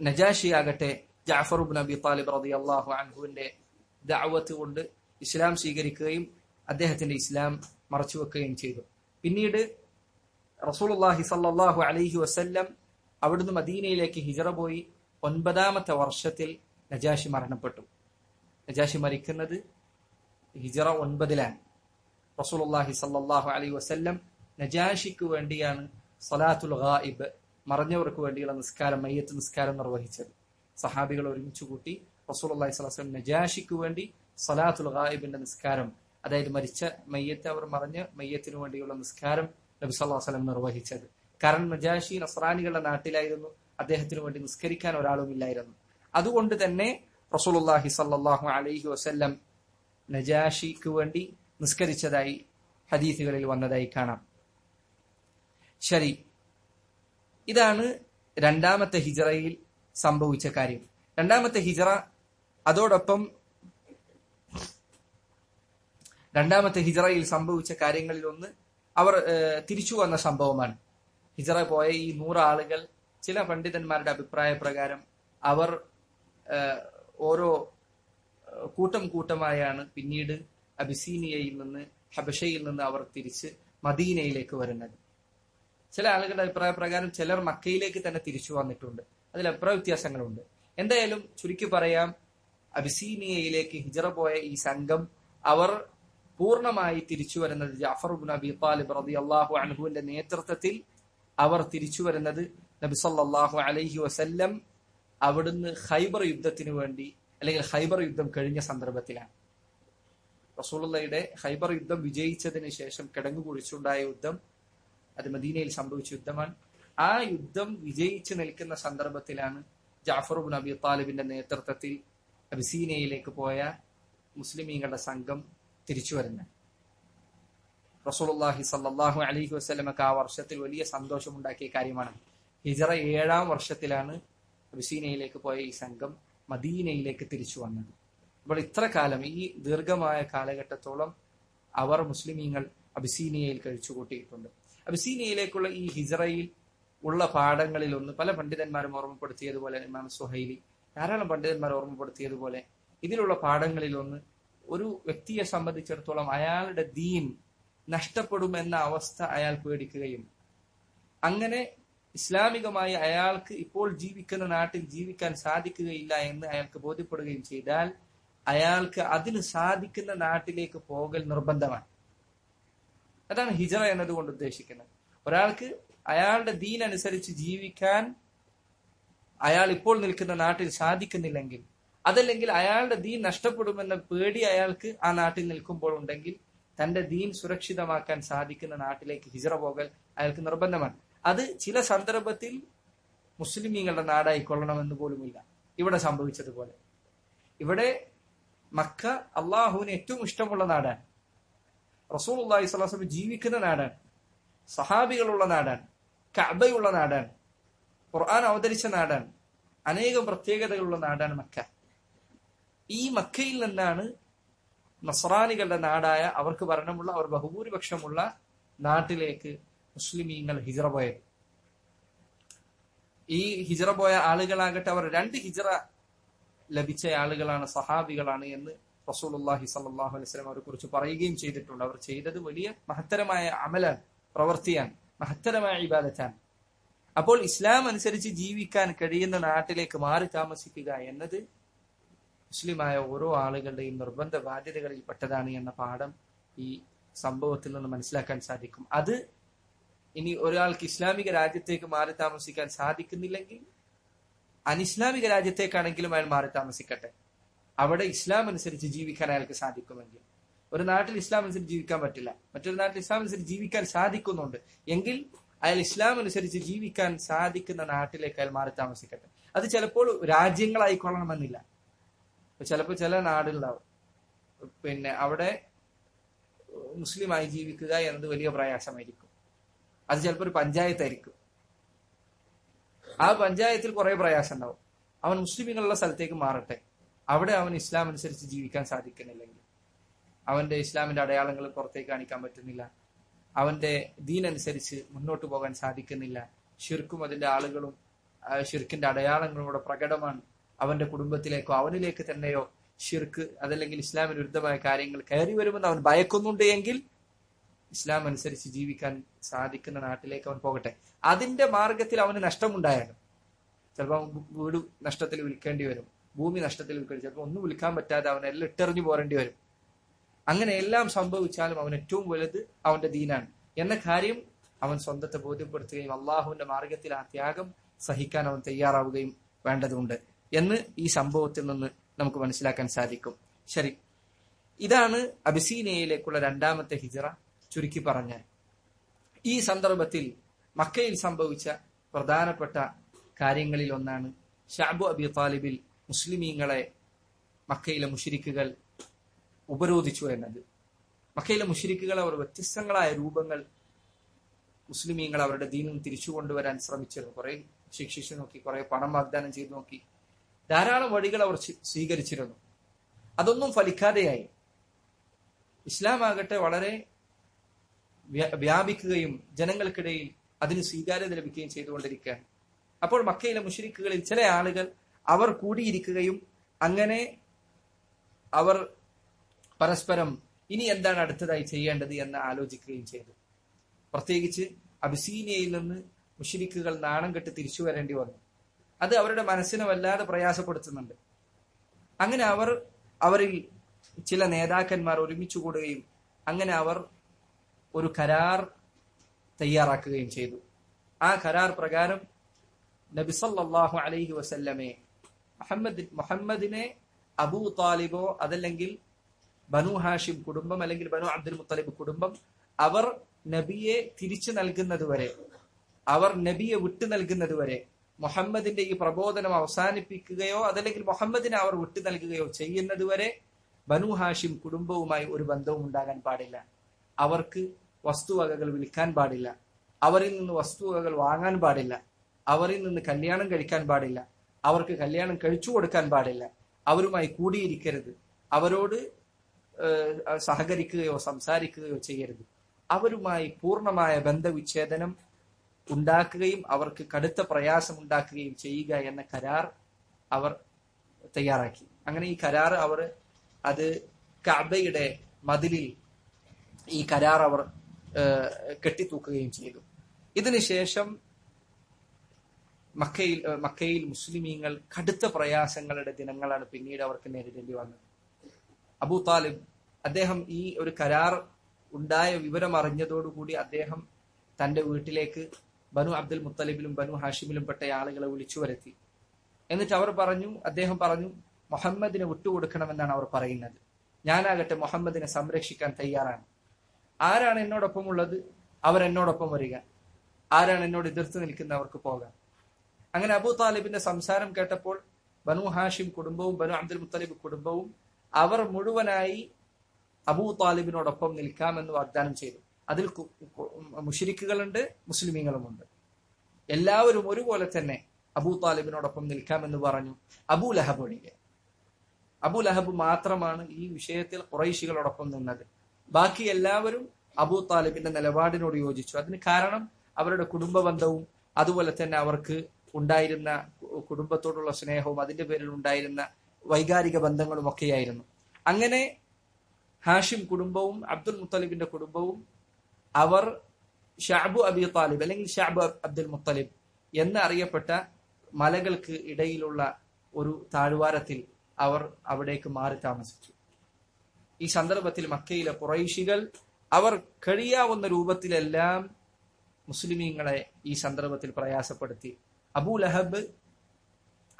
നജാഷി ആകട്ടെ ജാഫറുബ് നബി താലിബ് റതി അള്ളാഹു അൻഹുവിന്റെ ദാവത്ത് കൊണ്ട് ഇസ്ലാം സ്വീകരിക്കുകയും അദ്ദേഹത്തിന്റെ ഇസ്ലാം മറച്ചുവെക്കുകയും ചെയ്തു. പിന്നീട് റസൂലുള്ളാഹി സല്ലാഹു അലഹി വസ്ല്ലം അവിടുന്ന് മദീനയിലേക്ക് ഹിജറ പോയി ഒൻപതാമത്തെ വർഷത്തിൽ നജാഷി മരണപ്പെട്ടു. നജാഷി മരിക്കുന്നത് ഹിജറ ഒൻപതിലാണ്. റസൂലുള്ളാഹി സല്ലാഹു അലൈഹി വസ്ല്ലം നജാഷിക്ക് വേണ്ടിയാണ് സലാത്തുൽ ഗായിബ് മറഞ്ഞവർക്ക് വേണ്ടിയുള്ള നിസ്കാരം മയ്യത്ത് നിസ്കാരം നിർവഹിച്ചത്. സഹാബികൾ ഒരുമിച്ച് കൂട്ടി റസൂലുള്ളാഹി അള്ളഹി വസല്ലം നജാഷിക്ക് വേണ്ടി സലാത്തുൽ ഗായിബിന്റെ നിസ്കാരം അതായത് മരിച്ച മയ്യത്ത് അവർ മറഞ്ഞ് മയ്യത്തിനു വേണ്ടിയുള്ള നിസ്കാരം നബി സല്ലാഹു വസല്ലം നിർവഹിച്ചത്. കാരണം നജാഷി നസ്രാനികളുടെ നാട്ടിലായിരുന്നു. അദ്ദേഹത്തിന് വേണ്ടി നിസ്കരിക്കാൻ ഒരാളും ഇല്ലായിരുന്നു. അതുകൊണ്ട് തന്നെ റസൂലുള്ളാഹി സല്ലാഹു അലൈഹി വസ്ല്ലം നജാഷിക്ക് വേണ്ടി നിസ്കരിച്ചതായി ഹദീസുകളിൽ വന്നതായി കാണാം. ശരി ഇതാണ് രണ്ടാമത്തെ ഹിജറയിൽ സംഭവിച്ച കാര്യം. രണ്ടാമത്തെ ഹിജറ അതോടൊപ്പം രണ്ടാമത്തെ ഹിജറയിൽ സംഭവിച്ച കാര്യങ്ങളിൽ ഒന്ന് അവർ തിരിച്ചു വന്ന സംഭവമാണ്. ഹിജറ പോയ ഈ നൂറ് ആളുകൾ ചില പണ്ഡിതന്മാരുടെ അഭിപ്രായ പ്രകാരം അവർ ഓരോ കൂട്ടം കൂട്ടമായാണ് പിന്നീട് അബിസീനിയയിൽ നിന്ന് ഹബഷയിൽ നിന്ന് അവർ തിരിച്ച് മദീനയിലേക്ക് വരുന്നത്. ചില ആളുകളുടെ അഭിപ്രായ പ്രകാരം ചിലർ മക്കയിലേക്ക് തന്നെ തിരിച്ചു വന്നിട്ടുണ്ട്. അതിൽ അഭിപ്രായ വ്യത്യാസങ്ങളുണ്ട്. എന്തായാലും ചുരുക്കി പറയാം അബിസീനിയയിലേക്ക് ഹിജറ പോയ ഈ സംഘം അവർ പൂർണമായി തിരിച്ചു വരുന്നത് ജാഫർ ബിൻ അബി താലിബ് റബി അള്ളാഹു അൻഹുവിന്റെ നേതൃത്വത്തിൽ അവർ തിരിച്ചു വരുന്നത് നബി സല്ലല്ലാഹു അലൈഹി വസല്ലം അവിടുന്ന് ഹൈബർ യുദ്ധത്തിന് വേണ്ടി അല്ലെങ്കിൽ ഹൈബർ യുദ്ധം കഴിഞ്ഞ സന്ദർഭത്തിലാണ്. റസൂലുള്ളയുടെ ഹൈബർ യുദ്ധം വിജയിച്ചതിന് ശേഷം കിടങ്ങു കുഴിച്ചുണ്ടായ യുദ്ധം അത് മദീനയിൽ സംഭവിച്ച യുദ്ധമാണ്. ആ യുദ്ധം വിജയിച്ചു നിൽക്കുന്ന സന്ദർഭത്തിലാണ് ജാഫർ നബി താലിബിന്റെ നേതൃത്വത്തിൽ അബിസീനയിലേക്ക് പോയ മുസ്ലിമീങ്ങളുടെ സംഘം തിരിച്ചു വരുന്നത്. റസൂലുള്ളാഹി സല്ലാഹു അലൈഹി വസല്ലമക്ക് ആ വർഷത്തിൽ വലിയ സന്തോഷമുണ്ടാക്കിയ കാര്യമാണ്. ഹിജറ ഏഴാം വർഷത്തിലാണ് അബിസീനയിലേക്ക് പോയ ഈ സംഘം മദീനയിലേക്ക് തിരിച്ചു വന്നത്. അപ്പോൾ ഇത്ര കാലം ഈ ദീർഘമായ കാലഘട്ടത്തോളം അവർ മുസ്ലിമീങ്ങൾ അബിസീനിയയിൽ കഴിച്ചുകൂട്ടിയിട്ടുണ്ട്. അബിസീനിയയിലേക്കുള്ള ഈ ഹിജറയിൽ ഉള്ള പാഠങ്ങളിൽ ഒന്ന് പല പണ്ഡിതന്മാരും ഓർമ്മപ്പെടുത്തിയതുപോലെ ഇമാം സുഹൈലി. ധാരാളം പണ്ഡിതന്മാർ ഓർമ്മപ്പെടുത്തിയതുപോലെ ഇതിലുള്ള പാഠങ്ങളിൽ ഒന്ന് ഒരു വ്യക്തിയെ സംബന്ധിച്ചിടത്തോളം അയാളുടെ ദീൻ നഷ്ടപ്പെടുമെന്ന അവസ്ഥ അയാൾ പേടിക്കുകയും അങ്ങനെ ഇസ്ലാമികമായി അയാൾക്ക് ഇപ്പോൾ ജീവിക്കുന്ന നാട്ടിൽ ജീവിക്കാൻ സാധിക്കുകയില്ല എന്ന് അയാൾക്ക് ബോധ്യപ്പെടുകയും ചെയ്താൽ അയാൾക്ക് അതിന് സാധിക്കുന്ന നാട്ടിലേക്ക് പോകൽ നിർബന്ധമാണ്. അതാണ് ഹിജറ എന്നതുകൊണ്ട് ഉദ്ദേശിക്കുന്നത്. ഒരാൾക്ക് അയാളുടെ ദീൻ അനുസരിച്ച് ജീവിക്കാൻ അയാൾ ഇപ്പോൾ നിൽക്കുന്ന നാട്ടിൽ സാധിക്കുന്നില്ലെങ്കിൽ അതല്ലെങ്കിൽ അയാളുടെ ദീൻ നഷ്ടപ്പെടുമെന്ന പേടി അയാൾക്ക് ആ നാട്ടിൽ നിൽക്കുമ്പോൾ ഉണ്ടെങ്കിൽ തന്റെ ദീൻ സുരക്ഷിതമാക്കാൻ സാധിക്കുന്ന നാട്ടിലേക്ക് ഹിജറ പോകൽ അയാൾക്ക് നിർബന്ധമാണ്. അത് ചില സന്ദർഭത്തിൽ മുസ്ലിമീങ്ങളുടെ നാടായിക്കൊള്ളണമെന്ന് പോലുമില്ല. ഇവിടെ സംഭവിച്ചതുപോലെ. ഇവിടെ മക്ക അള്ളാഹുവിന് ഏറ്റവും ഇഷ്ടമുള്ള നാടാണ്. റസൂൽ അള്ളാഹി സ്വലാസ്ലം ജീവിക്കുന്ന നാടാണ്. സഹാബികളുള്ള നാടാണ്. കഅബയുള്ള നാടാണ്. ഖുർആൻ അവതരിച്ച നാടാണ്. അനേകം പ്രത്യേകതകളുള്ള നാടാണ് മക്ക. ഈ മക്കയിൽ നിന്നാണ് നസ്രാനികളുടെ നാടായ അവർക്ക് ഭരണമുള്ള അവർ ബഹുഭൂരിപക്ഷമുള്ള നാട്ടിലേക്ക് മുസ്ലിമീങ്ങൾ ഹിജറ പോയത്. ഈ ഹിജറ പോയ ആളുകളാകട്ടെ അവർ രണ്ട് ഹിജറ ലഭിച്ച ആളുകളാണ് സഹാബികളാണ് എന്ന് റസൂലുള്ളാഹി സല്ലല്ലാഹു അലൈഹി വസല്ലം അവരെ കുറിച്ച് പറയുകയും ചെയ്തിട്ടുണ്ട്. അവർ ചെയ്തത് വലിയ മഹത്തരമായ അമല പ്രവർത്തിയാണ് മഹത്തരമായ ഇബാദത്താണ് അപ്പോൾ ഇസ്ലാം അനുസരിച്ച് ജീവിക്കാൻ കഴിയുന്ന നാട്ടിലേക്ക് മാറി താമസിക്കുക എന്നത് മുസ്ലിമായ ഓരോ ആളുകളുടെയും നിർബന്ധ ബാധ്യതകളിൽ പെട്ടതാണ് എന്ന പാഠം ഈ സംഭവത്തിൽ നിന്ന് മനസ്സിലാക്കാൻ സാധിക്കും. അത് ഇനി ഒരാൾക്ക് ഇസ്ലാമിക രാജ്യത്തേക്ക് മാറി താമസിക്കാൻ സാധിക്കുന്നില്ലെങ്കിൽ അനിസ്ലാമിക രാജ്യത്തേക്കാണെങ്കിലും അയാൾ മാറി താമസിക്കട്ടെ. അവിടെ ഇസ്ലാം അനുസരിച്ച് ജീവിക്കാൻ അയാൾക്ക് സാധിക്കുമെങ്കിൽ. ഒരു നാട്ടിൽ ഇസ്ലാം അനുസരിച്ച് ജീവിക്കാൻ പറ്റില്ല. മറ്റൊരു നാട്ടിൽ ഇസ്ലാം അനുസരിച്ച് ജീവിക്കാൻ സാധിക്കുന്നുണ്ട്. എങ്കിൽ അയാൾ ഇസ്ലാം അനുസരിച്ച് ജീവിക്കാൻ സാധിക്കുന്ന നാട്ടിലേക്ക് അയാൾ മാറി താമസിക്കട്ടെ. അത് ചിലപ്പോൾ രാജ്യങ്ങളായിക്കൊള്ളണമെന്നില്ല. ചിലപ്പോൾ ചില നാടുകളിലാവും പിന്നെ അവിടെ മുസ്ലിമായി ജീവിക്കുക എന്നത് വലിയ പ്രയാസമായിരിക്കും. അത് ചിലപ്പോൾ ഒരു പഞ്ചായത്തായിരിക്കും. ആ പഞ്ചായത്തിൽ കുറെ പ്രയാസം ഉണ്ടാവും അവൻ മുസ്ലിമുകളുള്ള സ്ഥലത്തേക്ക് മാറട്ടെ. അവിടെ അവൻ ഇസ്ലാം അനുസരിച്ച് ജീവിക്കാൻ സാധിക്കുന്നില്ലെങ്കിൽ അവന്റെ ഇസ്ലാമിന്റെ അടയാളങ്ങൾ പുറത്തേക്ക് കാണിക്കാൻ പറ്റുന്നില്ല അവന്റെ ദീനനുസരിച്ച് മുന്നോട്ട് പോകാൻ സാധിക്കുന്നില്ല ഷിർക്കും അതിന്റെ ആളുകളും ഷിർക്കിന്റെ അടയാളങ്ങളും കൂടെ പ്രകടമാണ്. അവന്റെ കുടുംബത്തിലേക്കോ അവനിലേക്ക് തന്നെയോ ഷിർക്ക് അതല്ലെങ്കിൽ ഇസ്ലാമിന് വിരുദ്ധമായ കാര്യങ്ങൾ കയറി വരുമെന്ന് അവൻ ഭയക്കുന്നുണ്ട് എങ്കിൽ ഇസ്ലാം അനുസരിച്ച് ജീവിക്കാൻ സാധിക്കുന്ന നാട്ടിലേക്ക് അവൻ പോകട്ടെ. അതിന്റെ മാർഗത്തിൽ അവന് നഷ്ടമുണ്ടായാലും ചിലപ്പോൾ വീട് നഷ്ടത്തിൽ വിൽക്കേണ്ടി വരും. ഭൂമി നഷ്ടത്തിൽ വിൽക്കേണ്ടി ചിലപ്പോൾ ഒന്നും വിൽക്കാൻ പറ്റാതെ അവൻ എല്ലാം ഇട്ടെറിഞ്ഞു പോരേണ്ടി വരും. അങ്ങനെ എല്ലാം സംഭവിച്ചാലും അവൻ ഏറ്റവും വലുത് അവന്റെ ദീനാണ്. എന്ന കാര്യം അവൻ സ്വന്തത്തെ ബോധ്യപ്പെടുത്തുകയും അള്ളാഹുവിന്റെ മാർഗത്തിൽ ആ ത്യാഗം സഹിക്കാൻ അവൻ തയ്യാറാവുകയും വേണ്ടതുണ്ട് എന്ന് ഈ സംഭവത്തിൽ നിന്ന് നമുക്ക് മനസ്സിലാക്കാൻ സാധിക്കും. ശരി. ഇതാണ് അബിസീനയിലേക്കുള്ള രണ്ടാമത്തെ ഹിജറ ചുരുക്കി പറഞ്ഞ ഈ സന്ദർഭത്തിൽ മക്കയിൽ സംഭവിച്ച പ്രധാനപ്പെട്ട കാര്യങ്ങളിൽ ഒന്നാണ് ഷാബു അബി താലിബിൽ മുസ്ലിമീങ്ങളെ മക്കയിലെ മുഷിരിക്കുകൾ ഉപരോധിച്ചു എന്നത്. മക്കയിലെ മുഷിരിക്കുകൾ അവർ വ്യത്യസ്തങ്ങളായ രൂപങ്ങൾ മുസ്ലിമീങ്ങൾ അവരുടെ ദീനം തിരിച്ചു കൊണ്ടുവരാൻ ശ്രമിച്ചിരുന്നു. കുറെ ശിക്ഷിച്ചു നോക്കി കുറെ പണം വാഗ്ദാനം ചെയ്തു നോക്കി. ധാരാളം വഴികൾ അവർ സ്വീകരിച്ചിരുന്നു. അതൊന്നും ഫലിക്കാതെയായി. ഇസ്ലാം ആകട്ടെ വളരെ വ്യാപിക്കുകയും ജനങ്ങൾക്കിടയിൽ അതിന് സ്വീകാര്യത ലഭിക്കുകയും ചെയ്തുകൊണ്ടിരിക്കുകയാണ്. അപ്പോൾ മക്കയിലെ മുഷരിക്കുകളിൽ ചില ആളുകൾ അവർ കൂടിയിരിക്കുകയും അങ്ങനെ അവർ പരസ്പരം ഇനി എന്താണ് അടുത്തതായി ചെയ്യേണ്ടത് എന്ന് ആലോചിക്കുകയും ചെയ്തു. പ്രത്യേകിച്ച് അബിസീനിയയിൽ നിന്ന് മുഷിരിക്കുകൾ നാണം കെട്ട് തിരിച്ചു വരേണ്ടി വന്നു. അത് അവരുടെ മനസ്സിനെ വല്ലാതെ പ്രയാസപ്പെടുത്തുന്നുണ്ട്. അങ്ങനെ അവർ അവരിൽ ചില നേതാക്കന്മാർ ഒരുമിച്ച് കൂടുകയും അങ്ങനെ അവർ ഒരു കരാർ തയ്യാറാക്കുകയും ചെയ്തു. ആ കരാർ പ്രകാരം നബിസല്ലാഹു അലൈഹി വസല്ലമെ മുഹമ്മദ് മുഹമ്മദിനെ അബൂ താലിബോ അതല്ലെങ്കിൽ ബനു ഹാഷിം കുടുംബം അല്ലെങ്കിൽ ബനു അബ്ദുൽ മുത്തലിബ് കുടുംബം അവർ നബിയെ തിരിച്ചു നൽകുന്നത് വരെ അവർ നബിയെ വിട്ടു നൽകുന്നത് വരെ മുഹമ്മദിന്റെ ഈ പ്രബോധനം അവസാനിപ്പിക്കുകയോ അതല്ലെങ്കിൽ മുഹമ്മദിനെ അവർ വിട്ടു നൽകുകയോ ചെയ്യുന്നത് വരെ ബനു ഹാഷിം കുടുംബവുമായി ഒരു ബന്ധവും ഉണ്ടാകാൻ പാടില്ല. അവർക്ക് വസ്തുവകകൾ വിൽക്കാൻ പാടില്ല. അവരിൽ നിന്ന് വസ്തുവകകൾ വാങ്ങാൻ പാടില്ല. അവരിൽ നിന്ന് കല്യാണം കഴിക്കാൻ പാടില്ല. അവർക്ക് കല്യാണം കഴിച്ചു കൊടുക്കാൻ പാടില്ല. അവരുമായി കൂടിയിരിക്കരുത്. അവരോട് സഹകരിക്കുകയോ സംസാരിക്കുകയോ ചെയ്യരുത്. അവരുമായി പൂർണമായ ബന്ധവിച്ഛേദനം ഉണ്ടാക്കുകയും അവർക്ക് കടുത്ത പ്രയാസം ഉണ്ടാക്കുകയും ചെയ്യുക എന്ന കരാർ അവർ തയ്യാറാക്കി. അങ്ങനെ ഈ കരാർ അവർ അത് കബയുടെ മതിലിൽ ഈ കരാർ അവർ കെട്ടിത്തൂക്കുകയും ചെയ്തു. ഇതിനുശേഷം മക്കയിൽ മക്കയിൽ മുസ്ലിമീങ്ങൾ കടുത്ത പ്രയാസങ്ങളുടെ ദിനങ്ങളാണ് പിന്നീട് അവർക്ക് നേരിടേണ്ടി വന്നത്. അബൂ താലിബ് അദ്ദേഹം ഈ ഒരു കരാർ ഉണ്ടായ വിവരം അറിഞ്ഞതോടുകൂടി അദ്ദേഹം തന്റെ വീട്ടിലേക്ക് ബനു അബ്ദുൽ മുത്തലിബിലും ബനു ഹാഷിമിലും പെട്ട ആളുകളെ വിളിച്ചു വരുത്തി. എന്നിട്ട് അവർ പറഞ്ഞു അദ്ദേഹം പറഞ്ഞു മുഹമ്മദിനെ വിട്ടുകൊടുക്കണമെന്നാണ് അവർ പറയുന്നത്. ഞാനാകട്ടെ മുഹമ്മദിനെ സംരക്ഷിക്കാൻ തയ്യാറാണ്. ആരാണ് എന്നോടൊപ്പം ഉള്ളത്? അവരെന്നോടൊപ്പം വരിക. ആരാണ് എന്നോട് എതിർത്ത് നിൽക്കുന്നവർക്ക് പോകാം അങ്ങനെ അബൂ താലിബിന്റെ സംസാരം കേട്ടപ്പോൾ ബനു ഹാഷിം കുടുംബവും ബനു അബ്ദുൽ മുത്തലിബ് കുടുംബവും അവർ മുഴുവനായി അബൂ താലിബിനോടൊപ്പം നിൽക്കാമെന്ന് വാഗ്ദാനം ചെയ്തു. അതിൽ മുഷിരിക്കുകളുണ്ട് മുസ്ലിമീങ്ങളുമുണ്ട്. എല്ലാവരും ഒരുപോലെ തന്നെ അബൂ താലിബിനോടൊപ്പം നിൽക്കാമെന്ന് പറഞ്ഞു അബൂ ലഹബ് ഒഴികെ. അബൂ ലഹബ് മാത്രമാണ് ഈ വിഷയത്തിൽ കുറൈശികളോടൊപ്പം നിന്നത്. ബാക്കി എല്ലാവരും അബൂ താലിബിന്റെ നിലപാടിനോട് യോജിച്ചു. അതിന് കാരണം അവരുടെ കുടുംബ ബന്ധവും അതുപോലെ തന്നെ അവർക്ക് ഉണ്ടായിരുന്ന കുടുംബത്തോടുള്ള സ്നേഹവും അതിന്റെ പേരിൽ ഉണ്ടായിരുന്ന വൈകാരിക ബന്ധങ്ങളും ഒക്കെയായിരുന്നു. അങ്ങനെ ഹാഷിം കുടുംബവും അബ്ദുൽ മുത്തലിബിന്റെ കുടുംബവും അവർ ഷാബു അബി താലിബ് അല്ലെങ്കിൽ ഷാബു അബ്ദുൽ മുത്തലിബ് എന്ന് അറിയപ്പെട്ട മലകൾക്ക് ഇടയിലുള്ള ഒരു താഴ്വാരത്തിൽ അവർ അവിടേക്ക് മാറി താമസിച്ചു. ഈ സന്ദർഭത്തിൽ മക്കയിലെ കുറൈശികൾ അവർ കഴിയാവുന്ന രൂപത്തിലെല്ലാം മുസ്ലിമീങ്ങളെ ഈ സന്ദർഭത്തിൽ പ്രയാസപ്പെടുത്തി. അബൂ ലഹബ്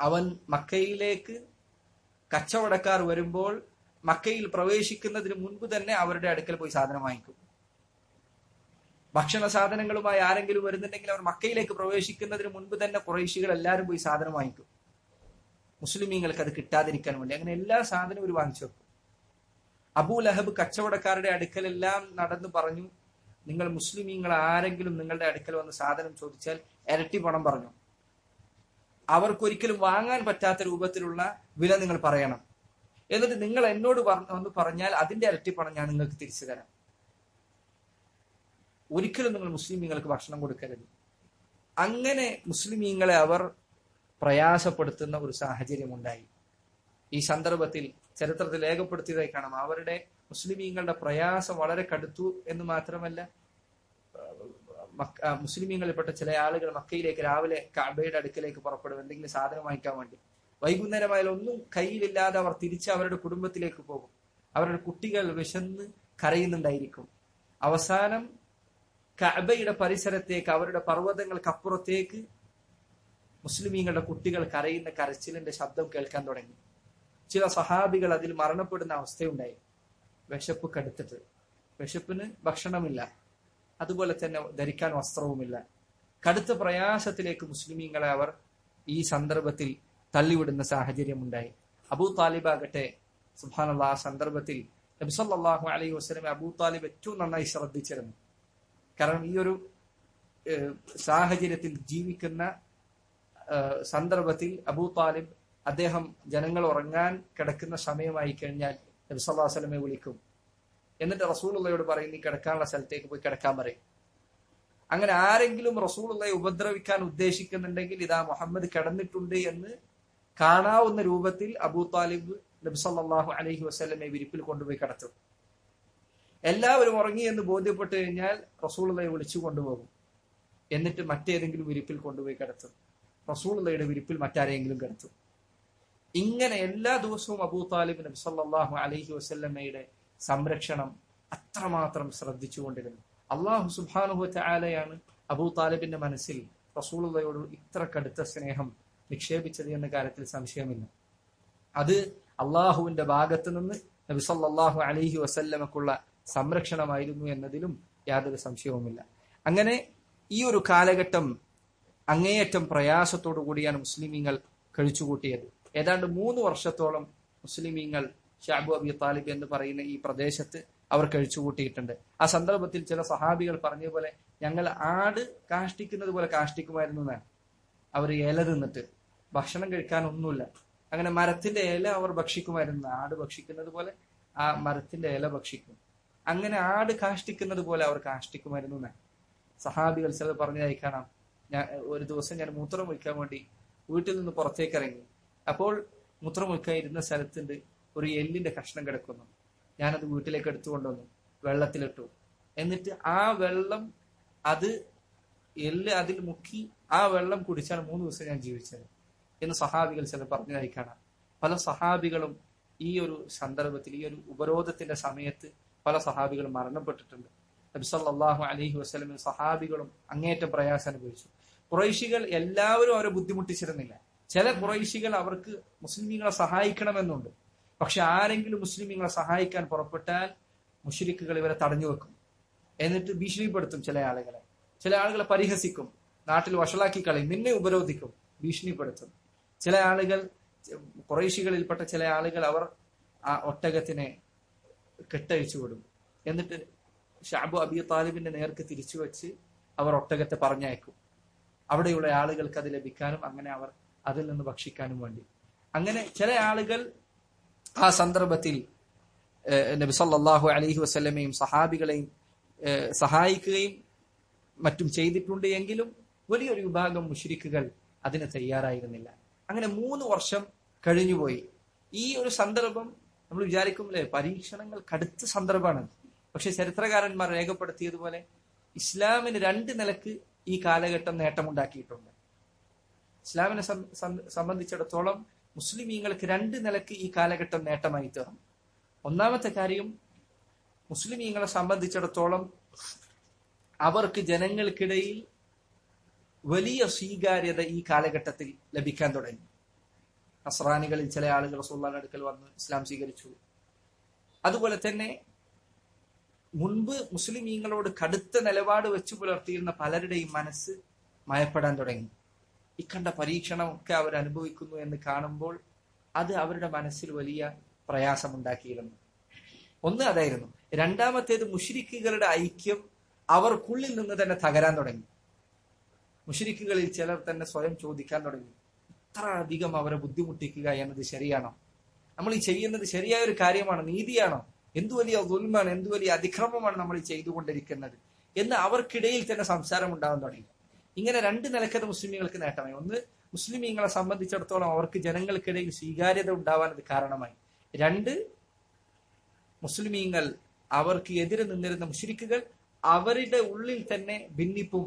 അവൻ മക്കയിലേക്ക് കച്ചവടക്കാർ വരുമ്പോൾ മക്കയിൽ പ്രവേശിക്കുന്നതിന് മുൻപ് തന്നെ അവരുടെ അടുക്കൽ പോയി സാധനം വാങ്ങിക്കും. ഭക്ഷണ സാധനങ്ങളുമായി ആരെങ്കിലും വരുന്നുണ്ടെങ്കിൽ അവർ മക്കയിലേക്ക് പ്രവേശിക്കുന്നതിന് മുൻപ് തന്നെ കുറേശികൾ എല്ലാവരും പോയി സാധനം വാങ്ങിക്കും. മുസ്ലിമീങ്ങൾക്ക് അത് കിട്ടാതിരിക്കാൻ വേണ്ടി. അങ്ങനെ എല്ലാ സാധനവും ഒരു വാങ്ങിച്ചു വെക്കും. അബൂ ലഹബ് കച്ചവടക്കാരുടെ അടുക്കലെല്ലാം നടന്നു പറഞ്ഞു നിങ്ങൾ മുസ്ലിമീങ്ങൾ ആരെങ്കിലും നിങ്ങളുടെ അടുക്കൽ വന്ന് സാധനം ചോദിച്ചാൽ ഇരട്ടി പണം പറഞ്ഞു. അവർക്കൊരിക്കലും വാങ്ങാൻ പറ്റാത്ത രൂപത്തിലുള്ള വില നിങ്ങൾ പറയണം. എന്നിട്ട് നിങ്ങൾ എന്നോട് വന്ന് പറഞ്ഞാൽ അതിന്റെ ഇരട്ടി ഞാൻ നിങ്ങൾക്ക് തിരിച്ചു തരാം. ഒരിക്കലും നിങ്ങൾ മുസ്ലിമീങ്ങൾക്ക് ഭക്ഷണം കൊടുക്കരുത്. അങ്ങനെ മുസ്ലിമീങ്ങളെ അവർ പ്രയാസപ്പെടുത്തുന്ന ഒരു സാഹചര്യം ഉണ്ടായി ഈ സന്ദർഭത്തിൽ ചരിത്രത്തിൽ രേഖപ്പെടുത്തിയതായി കാണാം അവരുടെ മുസ്ലിമീങ്ങളുടെ പ്രയാസം വളരെ കടുത്തു എന്ന് മാത്രമല്ല മുസ്ലിമീങ്ങളിൽപ്പെട്ട ചില ആളുകൾ മക്കയിലേക്ക് രാവിലെ കാബയുടെ അടുക്കലേക്ക് പുറപ്പെടും. എന്തെങ്കിലും സാധനം വാങ്ങിക്കാൻ വേണ്ടി. വൈകുന്നേരമായാലും ഒന്നും കയ്യിലില്ലാതെ അവർ തിരിച്ച് അവരുടെ കുടുംബത്തിലേക്ക് പോകും. അവരുടെ കുട്ടികൾ വിശന്ന് കരയുന്നുണ്ടായിരിക്കും. അവസാനം കബയുടെ പരിസരത്തേക്ക് അവരുടെ പർവതങ്ങൾക്കപ്പുറത്തേക്ക് മുസ്ലിമീങ്ങളുടെ കുട്ടികൾ കരയുന്ന കരച്ചിലിന്റെ ശബ്ദം കേൾക്കാൻ തുടങ്ങി. ചില സഹാബികൾ അതിൽ മരണപ്പെടുന്ന അവസ്ഥയുണ്ടായി. വിശപ്പ് കടുത്തിട്ട് വിശപ്പിന് ഭക്ഷണമില്ല. അതുപോലെ തന്നെ ധരിക്കാൻ വസ്ത്രവുമില്ല. കടുത്ത പ്രയാസത്തിലേക്ക് മുസ്ലിമീങ്ങളെ അവർ ഈ സന്ദർഭത്തിൽ തള്ളിവിടുന്ന സാഹചര്യമുണ്ടായി. അബൂ താലിബാകട്ടെ സുബാനുള്ള ആ സന്ദർഭത്തിൽ നബിസല്ലാഹു അലൈഹി വസ്ലമെ അബൂ താലിബ് ഏറ്റവും നന്നായി ശ്രദ്ധിച്ചിരുന്നു. കാരണം ഈ ഒരു സാഹചര്യത്തിൽ ജീവിക്കുന്ന സന്ദർഭത്തിൽ അബൂ താലിബ് അദ്ദേഹം ജനങ്ങൾ ഉറങ്ങാൻ കിടക്കുന്ന സമയമായി കഴിഞ്ഞാൽ നബി വസ്ലമെ വിളിക്കും. എന്നിട്ട് റസൂലുള്ളയോട് പറയും നീ കിടക്കാനുള്ള സ്ഥലത്തേക്ക് പോയി കിടക്കാൻ പറയും. അങ്ങനെ ആരെങ്കിലും റസൂലുള്ളയെ ഉപദ്രവിക്കാൻ ഉദ്ദേശിക്കുന്നുണ്ടെങ്കിൽ ഇതാ മുഹമ്മദ് കിടന്നിട്ടുണ്ട് എന്ന് കാണാവുന്ന രൂപത്തിൽ അബൂ താലിബ് നബ്സല്ലാഹു അലഹി വസ്ലമെ വിരിപ്പിൽ കൊണ്ടുപോയി കിടത്തും. എല്ലാവരും ഉറങ്ങി എന്ന് ബോധ്യപ്പെട്ട് കഴിഞ്ഞാൽ റസൂലുള്ളയെ വിളിച്ചു കൊണ്ടുപോകും. എന്നിട്ട് മറ്റേതെങ്കിലും വിരിപ്പിൽ കൊണ്ടുപോയി കിടത്തും. റസൂലുള്ളയുടെ വിരിപ്പിൽ മറ്റാരെങ്കിലും കിടത്തും. ഇങ്ങനെ എല്ലാ ദിവസവും അബൂ താലിബ് നബ്സല്ലാഹു അലഹി വസല്ലമയുടെ സംരക്ഷണം അത്രമാത്രം ശ്രദ്ധിച്ചുകൊണ്ടിരുന്നു. അള്ളാഹു സുബ്ഹാനഹു ആലയാണ് അബൂ താലിബിന്റെ മനസ്സിൽ റസൂലുള്ളയോട് ഇത്ര കടുത്ത സ്നേഹം നിക്ഷേപിച്ചത് എന്ന കാര്യത്തിൽ സംശയമില്ല. അത് അള്ളാഹുവിന്റെ ഭാഗത്ത് നിന്ന് നബിസല്ലാഹു അലൈഹി വസല്ലമക്കുള്ള സംരക്ഷണമായിരുന്നു എന്നതിലും യാതൊരു സംശയവുമില്ല. അങ്ങനെ ഈ ഒരു കാലഘട്ടം അങ്ങേയറ്റം പ്രയാസത്തോടു കൂടിയാണ് മുസ്ലിമീങ്ങൾ കഴിച്ചുകൂട്ടിയത്. ഏതാണ്ട് മൂന്ന് വർഷത്തോളം മുസ്ലിമീങ്ങൾ ഷാബു അബി താലിബ് എന്ന് പറയുന്ന ഈ പ്രദേശത്ത് അവർ കഴിച്ചുകൂട്ടിയിട്ടുണ്ട്. ആ സന്ദർഭത്തിൽ ചില സഹാബികൾ പറഞ്ഞതുപോലെ ഞങ്ങൾ ആട് കാഷ്ടിക്കുന്നത് പോലെ കാഷ്ടിക്കുമായിരുന്നു എന്നാണ് അവർ ഇല തിന്നിട്ട്. ഭക്ഷണം കഴിക്കാനൊന്നുമില്ല. അങ്ങനെ മരത്തിന്റെ ഇല അവർ ഭക്ഷിക്കുമായിരുന്നു. ആട് ഭക്ഷിക്കുന്നത് പോലെ ആ മരത്തിന്റെ ഇല ഭക്ഷിക്കും. അങ്ങനെ ആട് കാഷ്ടിക്കുന്നത് പോലെ അവർ കാഷ്ടിക്കുമായിരുന്നു എന്നാണ് സഹാബികൾ ചിലത് പറഞ്ഞതായി കാണാം. ഞാൻ ഒരു ദിവസം ഞാൻ മൂത്രം ഒഴിക്കാൻ വേണ്ടി വീട്ടിൽ നിന്ന് പുറത്തേക്ക് ഇറങ്ങി. അപ്പോൾ മൂത്രം ഒഴിക്കാൻ ഇരുന്ന സ്ഥലത്തുണ്ട് ഒരു എല്ലിന്റെ കഷ്ണം കിടക്കുന്നു. ഞാനത് വീട്ടിലേക്ക് എടുത്തു കൊണ്ടുവന്നു വെള്ളത്തിലിട്ടു. എന്നിട്ട് ആ വെള്ളം അത് എല്ല് അതിൽ മുക്കി ആ വെള്ളം കുടിച്ചാണ് മൂന്ന് ദിവസം ഞാൻ ജീവിച്ചത്. എന്ന് സഹാബികൾ ചില പറഞ്ഞതായി കാണാം. പല സഹാബികളും ഈ ഒരു സന്ദർഭത്തിൽ ഈ ഒരു ഉപരോധത്തിന്റെ സമയത്ത് പല സഹാബികളും മരണപ്പെട്ടിട്ടുണ്ട്. നബിസല്ലാഹു അലഹി വസ്ലമിൽ സഹാബികളും അങ്ങേറ്റം പ്രയാസം അനുഭവിച്ചു. കുറൈശികൾ എല്ലാവരും അവരെ ബുദ്ധിമുട്ടിച്ചിരുന്നില്ല. ചില കുറൈശികൾ അവർക്ക് മുസ്ലിമീങ്ങളെ സഹായിക്കണമെന്നുണ്ട്. പക്ഷെ ആരെങ്കിലും മുസ്ലിമീങ്ങളെ സഹായിക്കാൻ പുറപ്പെട്ടാൽ മുഷരിക്കുകൾ ഇവരെ തടഞ്ഞു വെക്കും. എന്നിട്ട് ഭീഷണിപ്പെടുത്തും ചില ആളുകളെ. ചില ആളുകളെ പരിഹസിക്കും. നാട്ടിൽ വഷളാക്കി കളയും. നിന്നെ ഉപരോധിക്കും. ഭീഷണിപ്പെടുത്തും. ചില ആളുകൾ കുറേശികളിൽപ്പെട്ട ചില ആളുകൾ അവർ ആ ഒട്ടകത്തിനെ കെട്ടഴിച്ചു വിടും. എന്നിട്ട് ഷാബു അബി താലിബിന്റെ നേർക്ക് തിരിച്ചു വെച്ച് അവർ ഒട്ടകത്തെ പറഞ്ഞയക്കും. അവിടെയുള്ള ആളുകൾക്ക് അത് ലഭിക്കാനും അങ്ങനെ അവർ അതിൽ നിന്ന് ഭക്ഷിക്കാനും വേണ്ടി. അങ്ങനെ ചില ആളുകൾ ആ സന്ദർഭത്തിൽ നബി സല്ലല്ലാഹു അലൈഹി വസ്ലമയും സഹാബികളെയും സഹായിക്കുകയും മറ്റും ചെയ്തിട്ടുണ്ട് എങ്കിലും വലിയൊരു വിഭാഗം മുഷിരിക്കുകൾ അതിന് തയ്യാറായിരുന്നില്ല. അങ്ങനെ മൂന്ന് വർഷം കഴിഞ്ഞുപോയി. ഈ ഒരു സന്ദർഭം നമ്മൾ വിചാരിക്കുമല്ലേ പരീക്ഷണങ്ങൾ കടുത്ത സന്ദർഭമാണ്. പക്ഷെ ചരിത്രകാരന്മാർ രേഖപ്പെടുത്തിയതുപോലെ ഇസ്ലാമിന് രണ്ട് നിലയ്ക്ക് ഈ കാലഘട്ടം നേട്ടമുണ്ടാക്കിയിട്ടുണ്ട്. ഇസ്ലാമിനെ സംബന്ധിച്ചിടത്തോളം മുസ്ലിമീങ്ങൾക്ക് രണ്ട് നിലയ്ക്ക് ഈ കാലഘട്ടം നേട്ടമായി തീർന്നു. ഒന്നാമത്തെ കാര്യം മുസ്ലിമീങ്ങളെ സംബന്ധിച്ചിടത്തോളം അവർക്ക് ജനങ്ങൾക്കിടയിൽ വലിയ സ്വീകാര്യത ഈ കാലഘട്ടത്തിൽ ലഭിക്കാൻ തുടങ്ങി. നസ്രാനികളിൽ ചില ആളുകൾ റസൂള്ളാന്റെ അടുക്കൽ വന്ന് ഇസ്ലാം സ്വീകരിച്ചു. അതുപോലെ തന്നെ മുൻപ് മുസ്ലിമീങ്ങളോട് കടുത്ത നിലപാട് വെച്ചു പുലർത്തിയിരുന്ന പലരുടെയും മനസ്സ് മയപ്പെടാൻ തുടങ്ങി. ഇക്കണ്ട പരീക്ഷണമൊക്കെ അവർ അനുഭവിക്കുന്നു എന്ന് കാണുമ്പോൾ അത് അവരുടെ മനസ്സിൽ വലിയ പ്രയാസമുണ്ടാക്കിയിരുന്നു. ഒന്ന് അതായിരുന്നു രണ്ടാമത്തേത് മുഷിരിക്കുകളുടെ ഐക്യം അവർക്കുള്ളിൽ നിന്ന് തന്നെ തകരാൻ തുടങ്ങി. മുഷിരിക്കുകളിൽ ചിലർ തന്നെ സ്വയം ചോദിക്കാൻ തുടങ്ങി. ഇത്ര അധികം അവരെ ബുദ്ധിമുട്ടിക്കുക എന്നത് ശരിയാണോ? നമ്മൾ ഈ ചെയ്യുന്നത് ശരിയായ ഒരു കാര്യമാണോ? നീതിയാണോ? എന്തു വലിയ ദുൽമാണ് എന്തു വലിയ അതിക്രമമാണ് നമ്മൾ ചെയ്തുകൊണ്ടിരിക്കുന്നത്? എന്ന് അവർക്കിടയിൽ തന്നെ സംസാരം ഉണ്ടാകാൻ തുടങ്ങി. ഇങ്ങനെ രണ്ട് നിലക്കത് മുസ്ലിമീങ്ങൾക്ക് നേട്ടമായി. ഒന്ന് മുസ്ലിമീങ്ങളെ സംബന്ധിച്ചിടത്തോളം അവർക്ക് ജനങ്ങൾക്കിടയിൽ സ്വീകാര്യത ഉണ്ടാവാൻ അത് കാരണമായി. രണ്ട് മുസ്ലിമീങ്ങൾ അവർക്ക് എതിരെ നിന്നിരുന്ന മുഷരിക്കുകൾ അവരുടെ ഉള്ളിൽ തന്നെ ഭിന്നിപ്പും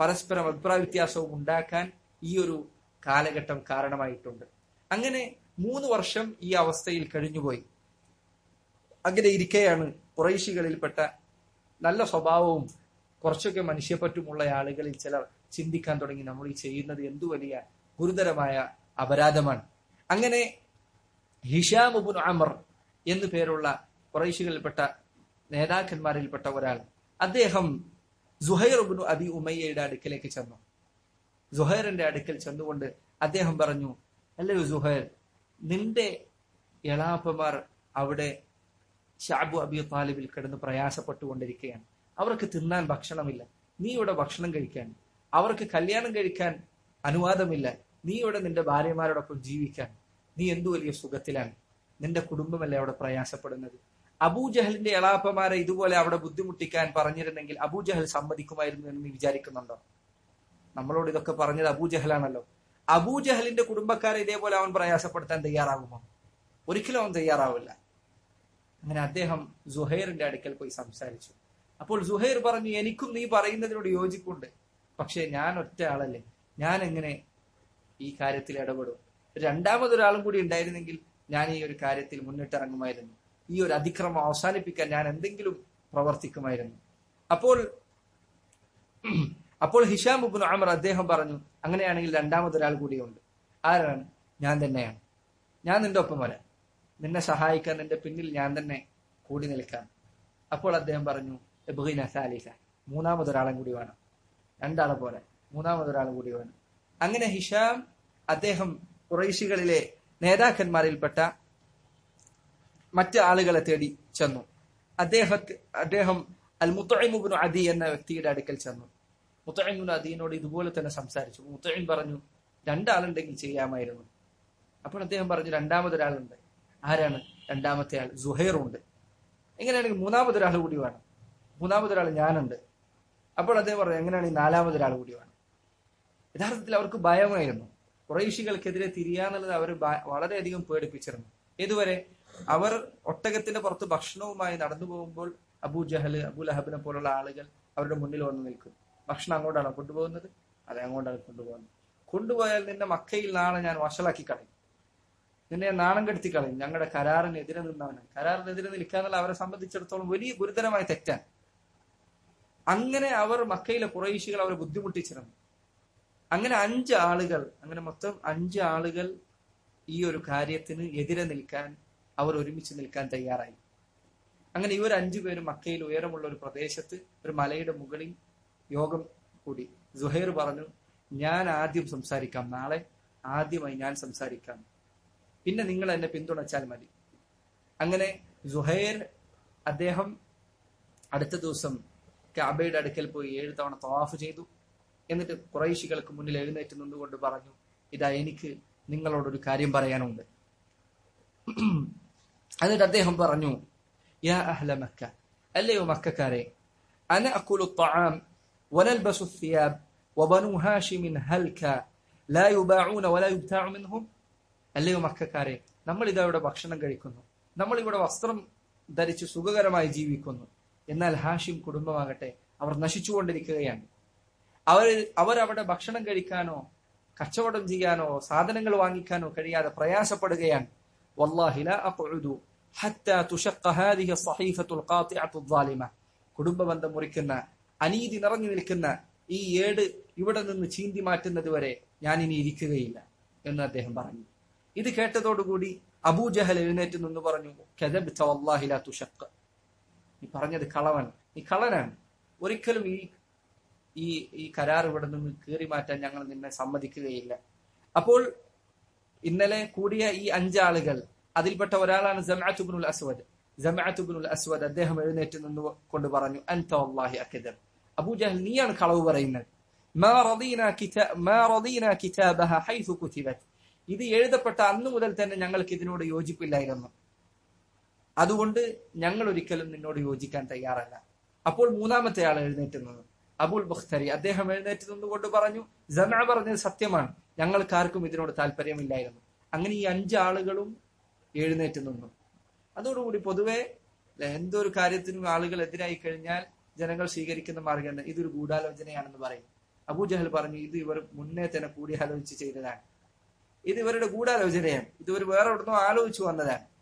പരസ്പരം അഭിപ്രായ വ്യത്യാസവും ഉണ്ടാക്കാൻ ഈ ഒരു കാലഘട്ടം കാരണമായിട്ടുണ്ട്. അങ്ങനെ മൂന്ന് വർഷം ഈ അവസ്ഥയിൽ കഴിഞ്ഞുപോയി. അങ്ങനെ ഇരിക്കെയാണ് കുറേശികളിൽപ്പെട്ട നല്ല സ്വഭാവവും കുറച്ചൊക്കെ മനുഷ്യപ്പറ്റുമുള്ള ആളുകളിൽ ചിലർ ചിന്തിക്കാൻ തുടങ്ങി. നമ്മൾ ഈ ചെയ്യുന്നത് എന്തു വലിയ ഗുരുതരമായ അപരാധമാണ്. അങ്ങനെ ഹിഷാമുബുൻ അമർ എന്നു പേരുള്ള കുറൈശികളിൽപ്പെട്ട നേതാക്കന്മാരിൽപ്പെട്ട ഒരാൾ അദ്ദേഹം സുഹൈറുബുനു അബി ഉമയ്യയുടെ അടുക്കലേക്ക് ചെന്നു. സുഹൈറിന്റെ അടുക്കൽ ചെന്നുകൊണ്ട് അദ്ദേഹം പറഞ്ഞു അല്ലയോ സുഹൈർ നിന്റെ എളാപ്പമാർ അവിടെ ഷാബു അബി താലിബിൽ കിടന്ന് പ്രയാസപ്പെട്ടുകൊണ്ടിരിക്കുകയാണ്. അവർക്ക് തിന്നാൻ ഭക്ഷണമില്ല. നീ ഇവിടെ ഭക്ഷണം കഴിക്കാൻ അവർക്ക് കല്യാണം കഴിക്കാൻ അനുവാദമില്ല. നീ ഇവിടെ നിന്റെ ഭാര്യമാരോടൊപ്പം ജീവിക്കാൻ നീ എന്തു വലിയ സുഖത്തിലാണ്. നിന്റെ കുടുംബമല്ലേ അവിടെ പ്രയാസപ്പെടുന്നത്? അബൂജഹലിന്റെ എളാപ്പമാരെ ഇതുപോലെ അവിടെ ബുദ്ധിമുട്ടിക്കാൻ പറഞ്ഞിരുന്നെങ്കിൽ അബൂജഹൽ സമ്മതിക്കുമായിരുന്നു എന്ന് നീ വിചാരിക്കുന്നുണ്ടോ? നമ്മളോട് ഇതൊക്കെ പറഞ്ഞത് അബൂജഹലാണല്ലോ അബൂജഹലിന്റെ കുടുംബക്കാരെ ഇതേപോലെ അവൻ പ്രയാസപ്പെടുത്താൻ തയ്യാറാകുമോ? ഒരിക്കലും അവൻ തയ്യാറാവില്ല. അങ്ങനെ അദ്ദേഹം സുഹൈറിന്റെ അടുക്കൽ പോയി സംസാരിച്ചു. അപ്പോൾ സുഹൈർ പറഞ്ഞു എനിക്കും നീ പറയുന്നതിനോട് യോജിപ്പുണ്ട്. പക്ഷേ ഞാൻ ഒറ്റ ആളല്ലേ. ഞാൻ എങ്ങനെ ഈ കാര്യത്തിൽ ഇടപെടും? രണ്ടാമതൊരാളും കൂടി ഉണ്ടായിരുന്നെങ്കിൽ ഞാൻ ഈ ഒരു കാര്യത്തിൽ മുന്നിട്ടിറങ്ങുമായിരുന്നു. ഈ ഒരു അതിക്രമം അവസാനിപ്പിക്കാൻ ഞാൻ എന്തെങ്കിലും പ്രവർത്തിക്കുമായിരുന്നു. അപ്പോൾ അപ്പോൾ ഹിഷാം മുബുൻ അമർ അദ്ദേഹം പറഞ്ഞു അങ്ങനെയാണെങ്കിൽ രണ്ടാമതൊരാൾ കൂടിയുണ്ട്. ആരാണ്? ഞാൻ തന്നെയാണ്. ഞാൻ നിന്റെ ഒപ്പം വരാം. നിന്നെ സഹായിക്കാൻ നിന്റെ പിന്നിൽ ഞാൻ തന്നെ കൂടി നിൽക്കാം. അപ്പോൾ അദ്ദേഹം പറഞ്ഞു എബുഹിന സാലിസ. മൂന്നാമതൊരാളും കൂടി വേണം. രണ്ടാളെ പോലെ. മൂന്നാമതൊരാളും കൂടി വേണം. അങ്ങനെ ഹിഷാം അദ്ദേഹം കുറൈശികളിലെ നേതാക്കന്മാരിൽപ്പെട്ട മറ്റ് ആളുകളെ തേടി ചെന്നു. അദ്ദേഹത്തെ അദ്ദേഹം അൽ മുത്തൈമുബിനു അദി എന്ന വ്യക്തിയുടെ അടുക്കൽ ചെന്നു. മുത്തൈമുബിനു അദീനോട് ഇതുപോലെ തന്നെ സംസാരിച്ചു. മുത്തൈൻ പറഞ്ഞു രണ്ടാളുണ്ടെങ്കിൽ ചെയ്യാമായിരുന്നു. അപ്പോൾ അദ്ദേഹം പറഞ്ഞു രണ്ടാമതൊരാളുണ്ട്. ആരാണ്? രണ്ടാമത്തെ ആൾ സുഹൈറുണ്ട്. എങ്ങനെയാണെങ്കിൽ മൂന്നാമതൊരാൾ കൂടി വേണം. മൂന്നാമതൊരാൾ ഞാനുണ്ട്. അപ്പോൾ അദ്ദേഹം പറഞ്ഞു എങ്ങനെയാണ് ഈ നാലാമതൊരാൾ കൂടി വേണം യഥാർത്ഥത്തിൽ അവർക്ക് ഭയമായിരുന്നു. കുറേശികൾക്കെതിരെ തിരിയാന്നുള്ളത് അവർ വളരെയധികം പേടിപ്പിച്ചിരുന്നു. ഇതുവരെ അവർ ഒട്ടകത്തിന്റെ പുറത്ത് ഭക്ഷണവുമായി നടന്നു പോകുമ്പോൾ അബൂ ജഹൽ അബൂ ലഹബിനെ പോലുള്ള ആളുകൾ അവരുടെ മുന്നിൽ വന്ന് നിൽക്കും. ഭക്ഷണം അങ്ങോട്ടാണ് കൊണ്ടുപോകുന്നത്? അതെ അങ്ങോട്ടാണ് കൊണ്ടുപോകുന്നത്. കൊണ്ടുപോയാൽ നിന്നെ മക്കയിൽ നാളെ ഞാൻ വഷളാക്കി കളയും. നിന്നെ നാണം കെടുത്തി കളയും. ഞങ്ങളുടെ കരാറിനെതിരെ നിന്നാണ് കരാറിനെതിരെ നിൽക്കാന്നുള്ള അവരെ സംബന്ധിച്ചിടത്തോളം വലിയ ഗുരുതരമായ തെറ്റാണ്. അങ്ങനെ അവർ മക്കയിലെ കുറേശികൾ അവരെ ബുദ്ധിമുട്ടിച്ചിരുന്നു. അങ്ങനെ അഞ്ച് ആളുകൾ അങ്ങനെ മൊത്തം അഞ്ച് ആളുകൾ ഈ ഒരു കാര്യത്തിന് എതിരെ നിൽക്കാൻ അവർ ഒരുമിച്ച് നിൽക്കാൻ തയ്യാറായി. അങ്ങനെ ഈ ഒരു അഞ്ചു പേരും മക്കയിൽ ഉയരമുള്ള ഒരു പ്രദേശത്ത് ഒരു മലയുടെ മുകളിൽ യോഗം കൂടി. സുഹൈർ പറഞ്ഞു ഞാൻ ആദ്യം സംസാരിക്കാം. നാളെ ആദ്യമായി ഞാൻ സംസാരിക്കാം. പിന്നെ നിങ്ങൾ എന്നെ പിന്തുണച്ചാൽ മതി. അങ്ങനെ സുഹൈർ അദ്ദേഹം അടുത്ത ദിവസം കാബയുടെ അടുക്കൽ പോയി ഏഴ് തവണ തവാഫ് ചെയ്തു എന്നിട്ട് കുറൈശികൾക്ക് മുന്നിൽ എഴുന്നേറ്റ് നിന്നുകൊണ്ട് പറഞ്ഞു ഇതാ എനിക്ക് നിങ്ങളോടൊരു കാര്യം പറയാനുണ്ട് എന്നിട്ട് അദ്ദേഹം പറഞ്ഞു യാ അഹ്ല മക്ക അല്ലയോ മക്കാരെ അന അക്കുലു الطعام ونلبس الثياب وبنو هاشم هلك لا يباعون ولا يبتاع منهم അല്ലയോ മക്കാരെ നമ്മൾ ഇതാ ഇവിടെ ഭക്ഷണം കഴിക്കുന്നു നമ്മൾ ഇവിടെ വസ്ത്രം ധരിച്ച് സുഖകരമായി ജീവിക്കുന്നു എന്നാൽ ഹാഷിം കുടുംബമാകട്ടെ അവർ നശിച്ചുകൊണ്ടിരിക്കുകയാണ്. അവർ അവരവിടെ ഭക്ഷണം കഴിക്കാനോ കച്ചവടം ചെയ്യാനോ സാധനങ്ങൾ വാങ്ങിക്കാനോ കഴിയാതെ പ്രയാസപ്പെടുകയാണ്. കുടുംബബന്ധം മുറിക്കുന്ന അനീതി നിറഞ്ഞു നിൽക്കുന്ന ഈ ഏട് ഇവിടെ നിന്ന് ചീന്തി മാറ്റുന്നത് വരെ ഞാൻ ഇനി ഇരിക്കുകയില്ല എന്ന് അദ്ദേഹം പറഞ്ഞു. ഇത് കേട്ടതോടുകൂടി അബൂജഹൽ എഴുന്നേറ്റ് നിന്ന് പറഞ്ഞു തുഷക്ക് നീ പറഞ്ഞത് കളവൻ. നീ കളനാണ് ഒരിക്കലും ഈ ഈ ഈ കരാർ ഇവിടെ നിന്ന് കീറി മാറ്റാൻ ഞങ്ങൾ നിന്നെ സമ്മതിക്കുകയില്ല. അപ്പോൾ ഇന്നലെ കൂടിയ ഈ അഞ്ചാളുകൾ അതിൽപ്പെട്ട ഒരാളാണ് ജമാഅത്തുബിനുൽ അസ്വദ്. ജമാഅത്തുബിനുൽ അസ്വദ് അദ്ദേഹം എഴുന്നേറ്റ് നിന്ന് കൊണ്ട് പറഞ്ഞു അൻത വല്ലാഹി അക്കദർ അബൂജഹൽ നീയാണ് കളവ് പറയുന്നത്. ഇത് എഴുതപ്പെട്ട അന്നു മുതൽ തന്നെ ഞങ്ങൾക്ക് ഇതിനോട് യോജിപ്പില്ലായിരുന്നു. അതുകൊണ്ട് ഞങ്ങൾ ഒരിക്കലും നിന്നോട് യോജിക്കാൻ തയ്യാറല്ല. അപ്പോൾ മൂന്നാമത്തെ ആൾ എഴുന്നേറ്റ് നിന്നു അബുൽ ബഖ്തരി അദ്ദേഹം എഴുന്നേറ്റ് നിന്നുകൊണ്ട് പറഞ്ഞു ജമ പറഞ്ഞത് സത്യമാണ്. ഞങ്ങൾക്കാർക്കും ഇതിനോട് താല്പര്യമില്ലായിരുന്നു അങ്ങനെ ഈ അഞ്ചാളുകളും എഴുന്നേറ്റ് നിന്നു അതോടുകൂടി പൊതുവെ എന്തൊരു കാര്യത്തിനും ആളുകൾ എതിരായി കഴിഞ്ഞാൽ ജനങ്ങൾ സ്വീകരിക്കുന്ന മാർഗം ഇതൊരു ഗൂഢാലോചനയാണെന്ന് പറയും. അബൂജഹൽ പറഞ്ഞു ഇത് ഇവർ മുന്നേ തന്നെ കൂടിയാലോചിച്ച് ചെയ്തതാണ്. ഇത് ഇവരുടെ ഗൂഢാലോചനയാണ്. ഇത് ഇവർ വേറെ എവിടുന്നോ ആലോചിച്ചു വന്നതാണ്.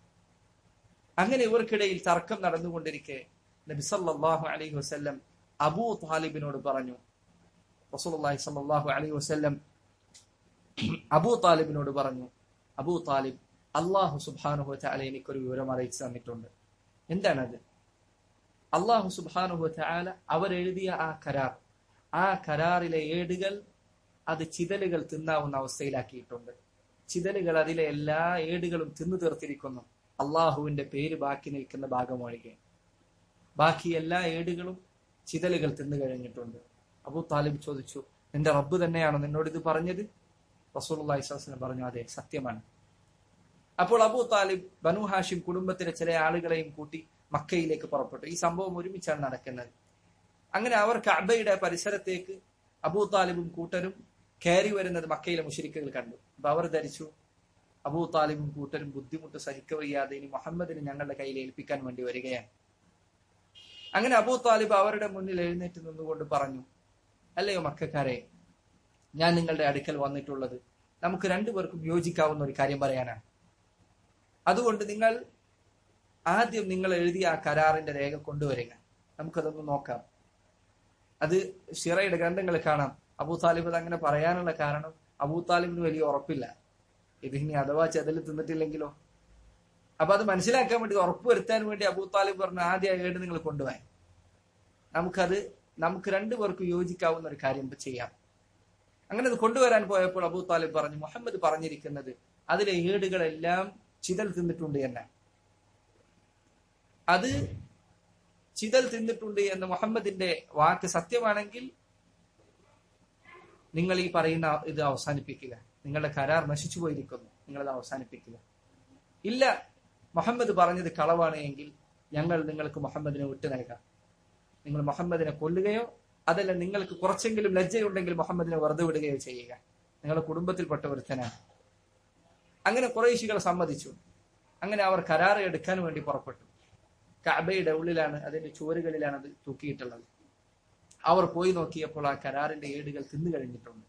അങ്ങനെ ഇവർക്കിടയിൽ തർക്കം നടന്നുകൊണ്ടിരിക്കെ നബിസല്ലാഹു അലൈഹി വസല്ലം അബൂ താലിബിനോട് പറഞ്ഞു. റസൂലുള്ളാഹി സല്ലല്ലാഹു അലൈഹി വസല്ലം അബൂ താലിബിനോട് പറഞ്ഞു. അബൂ താലിബ് അള്ളാഹു സുബ്ഹാനഹു വതആല എനിക്കൊരു വിവരം അറിയിച്ചു തന്നിട്ടുണ്ട്. എന്താണത്? അള്ളാഹു സുബ്ഹാനഹു വതആല അവരെഴുതിയ ആ കരാർ ആ കരാറിലെ ഏടുകൾ അത് ചിതലുകൾ തിന്നാവുന്ന അവസ്ഥയിലാക്കിയിട്ടുണ്ട്. ചിതലുകൾ അതിലെ എല്ലാ ഏടുകളും തിന്നു തീർത്തിരിക്കുന്നു. അള്ളാഹുവിന്റെ പേര് ബാക്കി നിൽക്കുന്ന ഭാഗം ഒഴികെ ബാക്കി എല്ലാ ഏടുകളും ചിതലുകൾ തിന്നു കഴിഞ്ഞിട്ടുണ്ട്. അബൂ താലിബ് ചോദിച്ചു നിന്റെ റബ്ബ് തന്നെയാണോ നിന്നോട് ഇത് പറഞ്ഞത്? റസൂലുള്ളാഹി സ്വല്ലല്ലാഹു പറഞ്ഞു അതെ സത്യമാണ്. അപ്പോൾ അബൂ താലിബ് ബനു ഹാഷിം കുടുംബത്തിലെ ചില ആളുകളെയും കൂട്ടി മക്കയിലേക്ക് പുറപ്പെട്ടു. ഈ സംഭവം ഒരുമിച്ചാണ് നടക്കുന്നത്. അങ്ങനെ അവർ കഅബയുടെ പരിസരത്തേക്ക് അബൂ താലിബും കൂട്ടരും കയറി വരുന്നത് മക്കയിലെ മുഷരിക്കുകൾ കണ്ടു. അപ്പൊ അവർ ധരിച്ചു അബൂ താലിബും കൂട്ടരും ബുദ്ധിമുട്ട് സഹിക്കവയ്യാതെ ഇനി മുഹമ്മദിന് ഞങ്ങളുടെ കയ്യിൽ ഏൽപ്പിക്കാൻ വേണ്ടി വരികയാണ്. അങ്ങനെ അബൂ താലിബ് അവരുടെ മുന്നിൽ എഴുന്നേറ്റ് നിന്നുകൊണ്ട് പറഞ്ഞു അല്ലയോ മക്കാരെ ഞാൻ നിങ്ങളുടെ അടുക്കൽ വന്നിട്ടുള്ളത് നമുക്ക് രണ്ടുപേർക്കും യോജിക്കാവുന്ന ഒരു കാര്യം പറയാനാണ്. അതുകൊണ്ട് നിങ്ങൾ ആദ്യം നിങ്ങൾ എഴുതിയ ആ കരാറിന്റെ രേഖ കൊണ്ടുവരിക. നമുക്കതൊന്ന് നോക്കാം. അത് ഷിറയുടെ ഗ്രന്ഥങ്ങളിൽ കാണാം. അബൂ താലിബ് അങ്ങനെ പറയാനുള്ള കാരണം അബൂ താലിബിന് വലിയ ഉറപ്പില്ല. ഇത് ഇനി അഥവാ ചെതൽ തിന്നിട്ടില്ലെങ്കിലോ? അപ്പൊ അത് മനസ്സിലാക്കാൻ വേണ്ടി ഉറപ്പ് വരുത്താൻ വേണ്ടി അബൂ താലിബ് പറഞ്ഞു ആദ്യ ഏട് നിങ്ങൾ കൊണ്ടുപോയി നമുക്കത് നമുക്ക് രണ്ടു പേർക്ക് യോജിക്കാവുന്ന ഒരു കാര്യം ചെയ്യാം. അങ്ങനെ അത് കൊണ്ടുവരാൻ പോയപ്പോൾ അബൂ താലിബ് പറഞ്ഞു മുഹമ്മദ് പറഞ്ഞിരിക്കുന്നത് അതിലെ ഏടുകളെല്ലാം ചിതൽ തിന്നിട്ടുണ്ട് എന്ന് അത് ചിതൽ തിന്നിട്ടുണ്ട് എന്ന മുഹമ്മദിന്റെ വാക്ക് സത്യമാണെങ്കിൽ നിങ്ങൾ ഈ പറയുന്ന ഇത് അവസാനിപ്പിക്കുക. നിങ്ങളുടെ കരാർ നശിച്ചു പോയിരിക്കുന്നു. നിങ്ങളത് അവസാനിപ്പിക്കുക. ഇല്ല മുഹമ്മദ് പറഞ്ഞത് കളവാണ് എങ്കിൽ ഞങ്ങൾ നിങ്ങൾക്ക് മുഹമ്മദിനെ വിട്ടു നൽകാം. നിങ്ങൾ മുഹമ്മദിനെ കൊല്ലുകയോ അതല്ല നിങ്ങൾക്ക് കുറച്ചെങ്കിലും ലജ്ജയുണ്ടെങ്കിൽ മുഹമ്മദിനെ വെറുതെ വിടുകയോ ചെയ്യുക. നിങ്ങളുടെ കുടുംബത്തിൽപ്പെട്ട ഒരുത്തനാണ്. അങ്ങനെ കുറേശികൾ സമ്മതിച്ചു. അങ്ങനെ അവർ കരാറ് എടുക്കാൻ വേണ്ടി പുറപ്പെട്ടു. കഅബയുടെ ഉള്ളിലാണ് അതിന്റെ ചുവരുകളിലാണ് അത് തൂക്കിയിട്ടുള്ളത്. അവർ പോയി നോക്കിയപ്പോൾ ആ കരാറിന്റെ ഏടുകൾ തിന്നു കഴിഞ്ഞിട്ടുണ്ട്.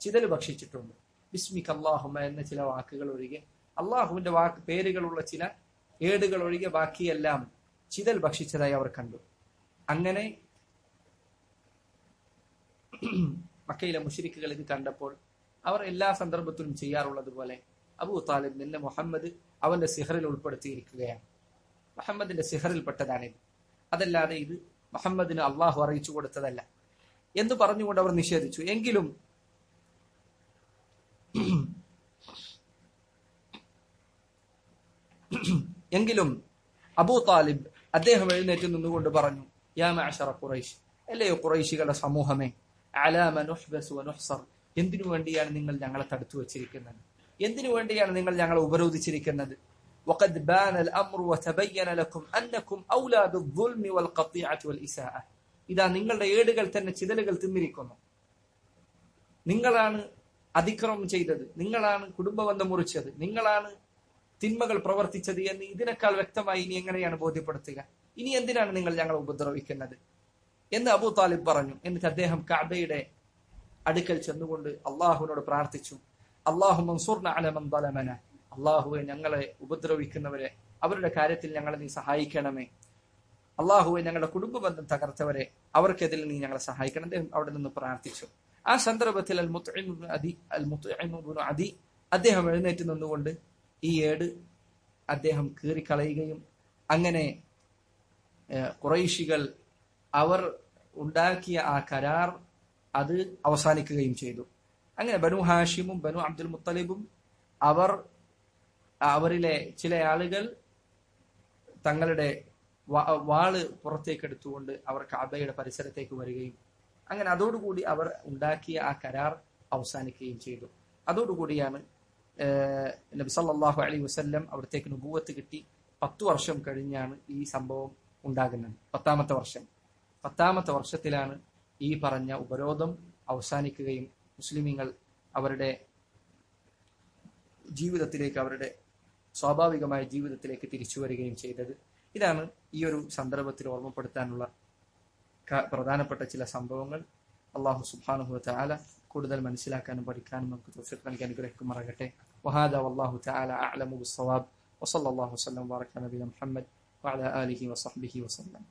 ചിതൽ ഭക്ഷിച്ചിട്ടുണ്ട്. ബിസ്മിക് അള്ളാഹുമ എന്ന ചില വാക്കുകൾ ഒഴികെ അള്ളാഹുവിന്റെ വാക്ക് പേരുകളുള്ള ചില ഏടുകൾ ഒഴികെ ബാക്കിയെല്ലാം ചിതൽ ഭക്ഷിച്ചതായി അവർ കണ്ടു. അങ്ങനെ മക്കയിലെ മുഷരിക്കുകൾ ഇത് കണ്ടപ്പോൾ അവർ എല്ലാ സന്ദർഭത്തിലും ചെയ്യാറുള്ളത് പോലെ അബൂ താലിബ് നിന്നെ മുഹമ്മദ് അവന്റെ സിഹറിൽ ഉൾപ്പെടുത്തിയിരിക്കുകയാണ്. മുഹമ്മദിന്റെ സിഹറിൽപ്പെട്ടതാണിത്. അതല്ലാതെ ഇത് മുഹമ്മദിന് അള്ളാഹു അറിയിച്ചു കൊടുത്തതല്ല. എന്ന് പറഞ്ഞുകൊണ്ട് അവർ നിഷേധിച്ചു? എങ്കിലും എങ്കിലും അബൂ താലിബ് അദ്ദേഹം എഴുന്നേറ്റ് നിന്നുകൊണ്ട് പറഞ്ഞു യാ ഖുറൈഷ് അല്ലയോ ഖുറൈശികളുടെ സമൂഹമേ? അലാമ നുഹ്ബസ് എന്തിനു വേണ്ടിയാണ് നിങ്ങൾ ഞങ്ങളെ തടുത്തു വച്ചിരിക്കുന്നത്? എന്തിനു വേണ്ടിയാണ് നിങ്ങൾ ഞങ്ങളെ ഉപരോധിച്ചിരിക്കുന്നത്? وقد بان الأمر وتبين لكم أنكم أولى بالظلم والقطيعة والإساءة ഇതാ നിങ്ങളുടെ ഏടുകൾ തന്നെ ചിതലുകൾ തിന്നിരിക്കുന്നു നിങ്ങളാണ് അതിക്രമം ചെയ്തത് നിങ്ങളാണ് കുടുംബബന്ധം മുറിച്ചത് നിങ്ങളാണ് തിന്മകൾ പ്രവർത്തിച്ചത് എന്ന് ഇതിനേക്കാൾ വ്യക്തമായി ഇനി എങ്ങനെയാണ് ബോധ്യപ്പെടുത്തുക ഇനി എന്തിനാണ് നിങ്ങൾ ഞങ്ങളെ ഉപദ്രവിക്കുന്നത് എന്ന് അബൂ താലിബ് പറഞ്ഞു എന്നിട്ട് അദ്ദേഹം കാബയുടെ അടുക്കൽ ചെന്നുകൊണ്ട് അള്ളാഹുവിനോട് പ്രാർത്ഥിച്ചു അള്ളാഹു മൻസൂർന അലമൻ ബലമന അള്ളാഹുവെ ഞങ്ങളെ ഉപദ്രവിക്കുന്നവരെ അവരുടെ കാര്യത്തിൽ ഞങ്ങളെ നീ സഹായിക്കണമേ. അള്ളാഹുവെ ഞങ്ങളുടെ കുടുംബ ബന്ധം തകർത്തവരെ അവർക്കെതിൽ നീ ഞങ്ങളെ സഹായിക്കണം. അദ്ദേഹം അവിടെ നിന്ന് പ്രാർത്ഥിച്ചു. ആ സന്ദർഭത്തിൽ അൽ മുത്തഇമുബ്നു അദി അൽ മുത്തഇമുബ്നു അദി അദ്ദേഹം എഴുന്നേറ്റ് നിന്നുകൊണ്ട് ഈ ഏട് അദ്ദേഹം കീറിക്കളയുകയും അങ്ങനെ കുറൈശികൾ അവർ ഉണ്ടാക്കിയ ആ കരാർ അത് അവസാനിക്കുകയും ചെയ്തു. അങ്ങനെ ബനു ഹാഷിമും ബനു അബ്ദുൽ മുത്തലിബും അവർ അവരിലെ ചില ആളുകൾ തങ്ങളുടെ വാൾ പുറത്തേക്ക് എടുത്തുകൊണ്ട് അവർ കാബയുടെ പരിസരത്തേക്ക് വരികയും അങ്ങനെ അതോടുകൂടി അവർ ഉണ്ടാക്കിയ ആ കരാർ അവസാനിക്കുകയും ചെയ്തു. അതോടുകൂടിയാണ് നബി സല്ലല്ലാഹു വസ്ല്ലം വസല്ലം അവിടത്തേക്ക് നുപൂവത്ത് കിട്ടി. പത്തു വർഷം കഴിഞ്ഞാണ് ഈ സംഭവം ഉണ്ടാകുന്നത്. പത്താമത്തെ വർഷം. പത്താമത്തെ വർഷത്തിലാണ് ഈ പറഞ്ഞ ഉപരോധം അവസാനിക്കുകയും മുസ്ലിമീങ്ങൾ അവരുടെ ജീവിതത്തിലേക്ക് അവരുടെ സ്വാഭാവികമായ ജീവിതത്തിലേക്ക് തിരിച്ചു വരികയും ചെയ്തത്. ഇതാണ് ഈ ഒരു സന്ദർഭത്തിൽ ഓർമ്മപ്പെടുത്താനുള്ള പ്രധാനപ്പെട്ട ചില സംഭവങ്ങൾ. അള്ളാഹു സുബ്ഹാനഹു താല കൂടുതൽ മനസ്സിലാക്കാനും പഠിക്കാനും നമുക്ക് തൗഫീഖ് നൽകി അനുഗ്രഹിക്കുമാറാകട്ടെ. വഹാദ അള്ളാഹു തആല അഅലമു ബിസ്സവാബ്. വസല്ലല്ലാഹു വസല്ലം വബറക നബിന മുഹമ്മദ് വസഹ്ബിഹി വസല്ലം.